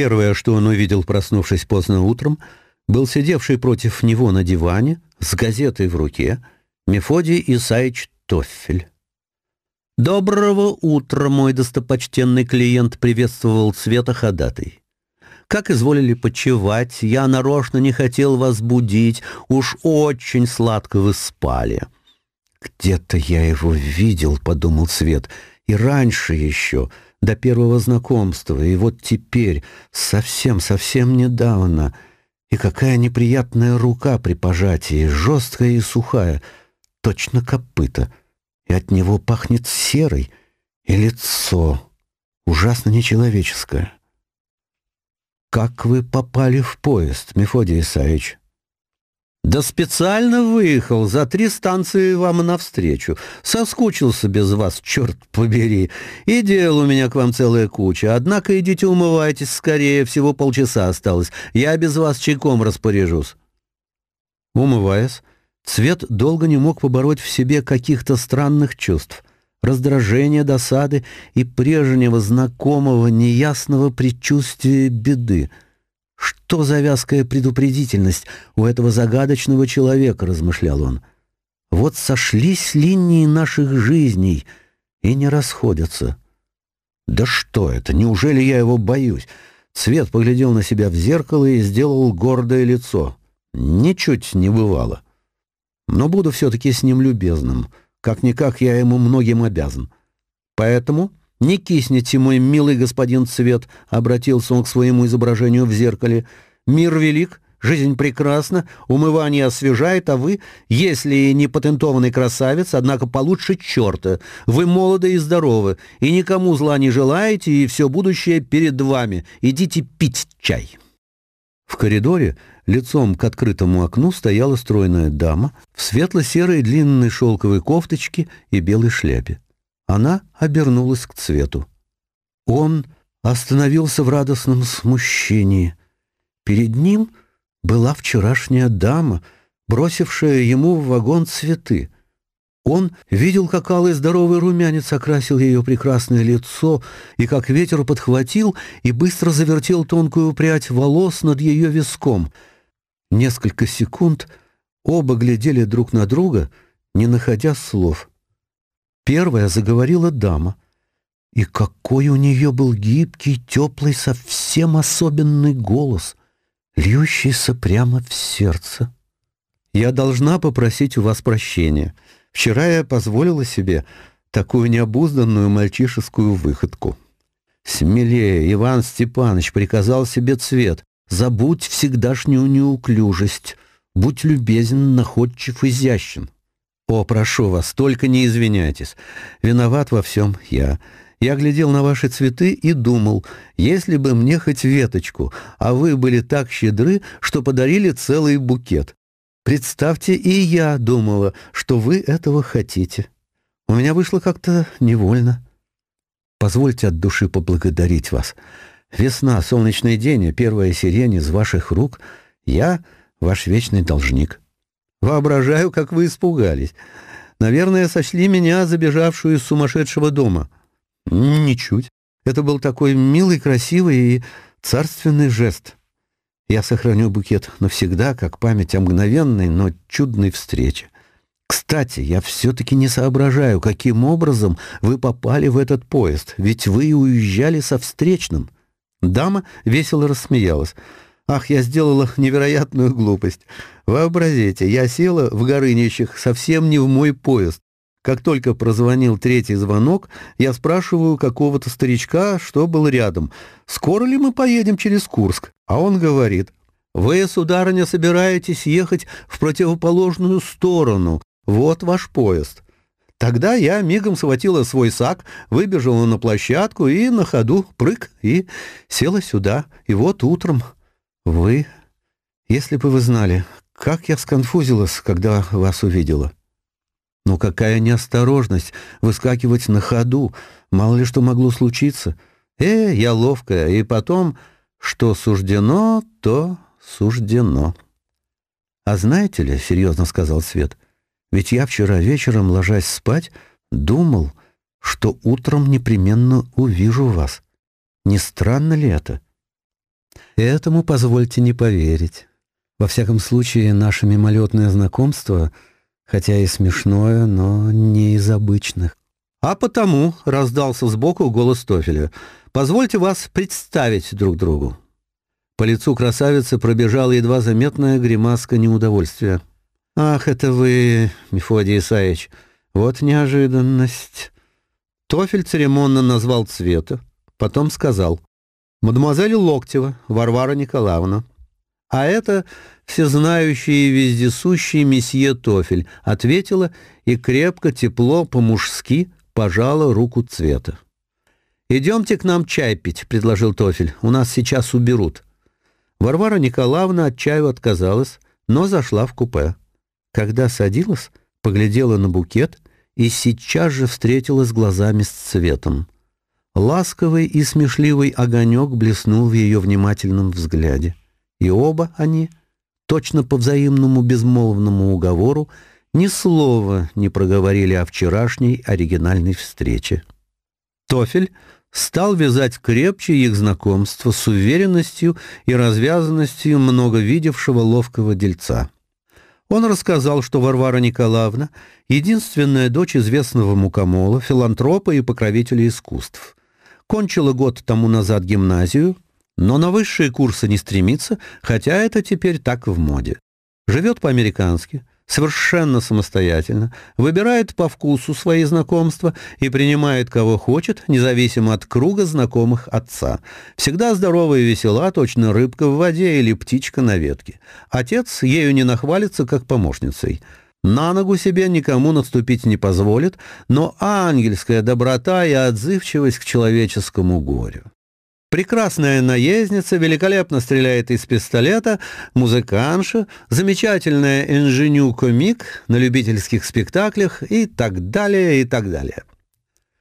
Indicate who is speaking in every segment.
Speaker 1: Первое, что он увидел, проснувшись поздно утром, был сидевший против него на диване с газетой в руке Мефодий Исаич Тофель. «Доброго утра, мой достопочтенный клиент!» — приветствовал Света ходатай. «Как изволили почевать, я нарочно не хотел вас будить, уж очень сладко вы спали». «Где-то я его видел», — подумал Свет, — «и раньше еще». до первого знакомства, и вот теперь, совсем-совсем недавно. И какая неприятная рука при пожатии, жесткая и сухая, точно копыта» и от него пахнет серой, и лицо ужасно нечеловеческое. «Как вы попали в поезд, Мефодий Исаевич?» «Да специально выехал, за три станции вам навстречу. Соскучился без вас, черт побери. И дел у меня к вам целая куча. Однако идите умывайтесь скорее, всего полчаса осталось. Я без вас чайком распоряжусь». Умываясь, Цвет долго не мог побороть в себе каких-то странных чувств, раздражения, досады Что за вязкая предупредительность у этого загадочного человека, размышлял он. Вот сошлись линии наших жизней и не расходятся. Да что это? Неужели я его боюсь? Цвет поглядел на себя в зеркало и сделал гордое лицо. Ничуть не бывало. Но буду все-таки с ним любезным. Как-никак я ему многим обязан. Поэтому «Не кисните, мой милый господин Цвет», — обратился он к своему изображению в зеркале. «Мир велик, жизнь прекрасна, умывание освежает, а вы, если не патентованный красавец, однако получше черта. Вы молоды и здоровы, и никому зла не желаете, и все будущее перед вами. Идите пить чай». В коридоре лицом к открытому окну стояла стройная дама в светло-серой длинной шелковой кофточке и белой шляпе. Она обернулась к цвету. Он остановился в радостном смущении. Перед ним была вчерашняя дама, бросившая ему в вагон цветы — он видел, как алый здоровый румянец окрасил ее прекрасное лицо, и как ветер подхватил и быстро завертел тонкую прядь волос над ее виском. Несколько секунд оба глядели друг на друга, не находя слов. Первая заговорила дама. И какой у нее был гибкий, теплый, совсем особенный голос, льющийся прямо в сердце. «Я должна попросить у вас прощения. Вчера я позволила себе такую необузданную мальчишескую выходку». «Смелее, Иван Степанович приказал себе цвет. Забудь всегдашнюю неуклюжесть. Будь любезен, находчив, изящен». «О, прошу вас, только не извиняйтесь. Виноват во всем я. Я глядел на ваши цветы и думал, если бы мне хоть веточку, а вы были так щедры, что подарили целый букет. Представьте, и я думала, что вы этого хотите. У меня вышло как-то невольно. Позвольте от души поблагодарить вас. Весна, солнечный день и первая сирень из ваших рук. Я ваш вечный должник». Воображаю, как вы испугались. Наверное, сочли меня забежавшую из сумасшедшего дома. Ничуть. Это был такой милый, красивый и царственный жест. Я сохраню букет навсегда, как память о мгновенной, но чудной встрече. Кстати, я все-таки не соображаю, каким образом вы попали в этот поезд, Ах, я сделала невероятную глупость. Вообразите, я села в Горынищах совсем не в мой поезд. Как только прозвонил третий звонок, я спрашиваю какого-то старичка, что был рядом, скоро ли мы поедем через Курск. А он говорит, «Вы, сударыня, собираетесь ехать в противоположную сторону. Вот ваш поезд». Тогда я мигом схватила свой сак, выбежала на площадку и на ходу прыг и села сюда. И вот утром вы... Если бы вы знали, как я сконфузилась, когда вас увидела. Ну какая неосторожность выскакивать на ходу, мало ли что могло случиться. Э, я ловкая, и потом, что суждено, то суждено. А знаете ли, серьезно сказал Свет, ведь я вчера вечером, ложась спать, думал, что утром непременно увижу вас. Не странно ли это? Этому позвольте не поверить. Во всяком случае, наше мимолетное знакомство, хотя и смешное, но не из обычных. А потому раздался сбоку голос Тофеля. «Позвольте вас представить друг другу». По лицу красавицы пробежала едва заметная гримаска неудовольствия. «Ах, это вы, Мефодий Исаевич, вот неожиданность». Тофель церемонно назвал цвета, потом сказал «Мадемуазель Локтева, Варвара Николаевна». «А это всезнающий и вездесущий месье Тофель», ответила и крепко, тепло, по-мужски пожала руку цвета. «Идемте к нам чай пить», — предложил Тофель. «У нас сейчас уберут». Варвара Николаевна от чаю отказалась, но зашла в купе. Когда садилась, поглядела на букет и сейчас же встретилась глазами с цветом. ласковый и смешливый огонек блеснул в ее внимательном взгляде. И оба они, точно по взаимному безмолвному уговору, ни слова не проговорили о вчерашней оригинальной встрече. Тофель стал вязать крепче их знакомство с уверенностью и развязанностью много видевшего ловкого дельца. Он рассказал, что Варвара Николаевна — единственная дочь известного мукомола, филантропа и покровителя искусств кончила год тому назад гимназию, но на высшие курсы не стремится, хотя это теперь так в моде. Живет по-американски, совершенно самостоятельно, выбирает по вкусу свои знакомства и принимает кого хочет, независимо от круга знакомых отца. Всегда здорова и весела, точно рыбка в воде или птичка на ветке. Отец ею не нахвалится, как помощницей. На ногу себе никому наступить не позволит, но ангельская доброта и отзывчивость к человеческому горю. Прекрасная наездница, великолепно стреляет из пистолета, музыканша, замечательная инженю-комик на любительских спектаклях и так далее, и так далее.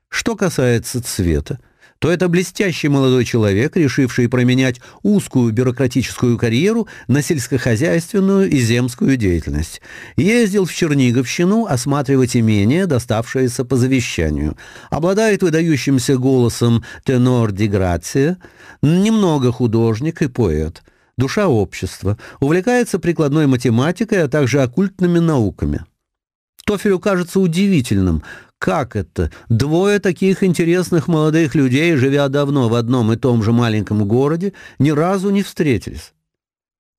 Speaker 1: Что касается цвета, то это блестящий молодой человек, решивший променять узкую бюрократическую карьеру на сельскохозяйственную и земскую деятельность. Ездил в Черниговщину осматривать имение, доставшееся по завещанию. Обладает выдающимся голосом тенор де немного художник и поэт. Душа общества. Увлекается прикладной математикой, а также оккультными науками. Тофелю кажется удивительным, как это? Двое таких интересных молодых людей, живя давно в одном и том же маленьком городе, ни разу не встретились.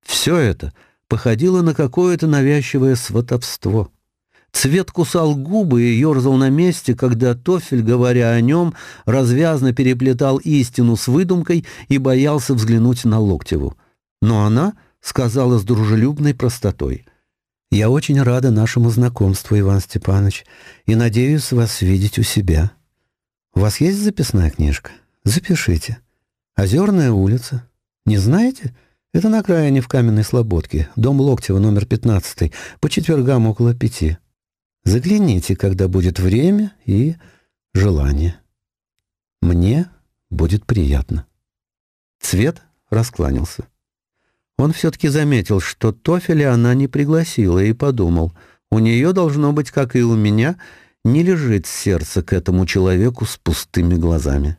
Speaker 1: Все это походило на какое-то навязчивое сватовство. Цвет кусал губы и ерзал на месте, когда Тофель, говоря о нем, развязно переплетал истину с выдумкой и боялся взглянуть на Локтеву. Но она сказала с дружелюбной простотой — я очень рада нашему знакомству, Иван Степанович, и надеюсь вас видеть у себя. У вас есть записная книжка? Запишите. Озерная улица. Не знаете? Это на окраине в Каменной Слободке, дом Локтева, номер 15, по четвергам около пяти. Загляните, когда будет время и желание. Мне будет приятно. Цвет раскланялся. Он все-таки заметил, что Тофеля она не пригласила, и подумал, у нее должно быть, как и у меня, не лежит сердце к этому человеку с пустыми глазами.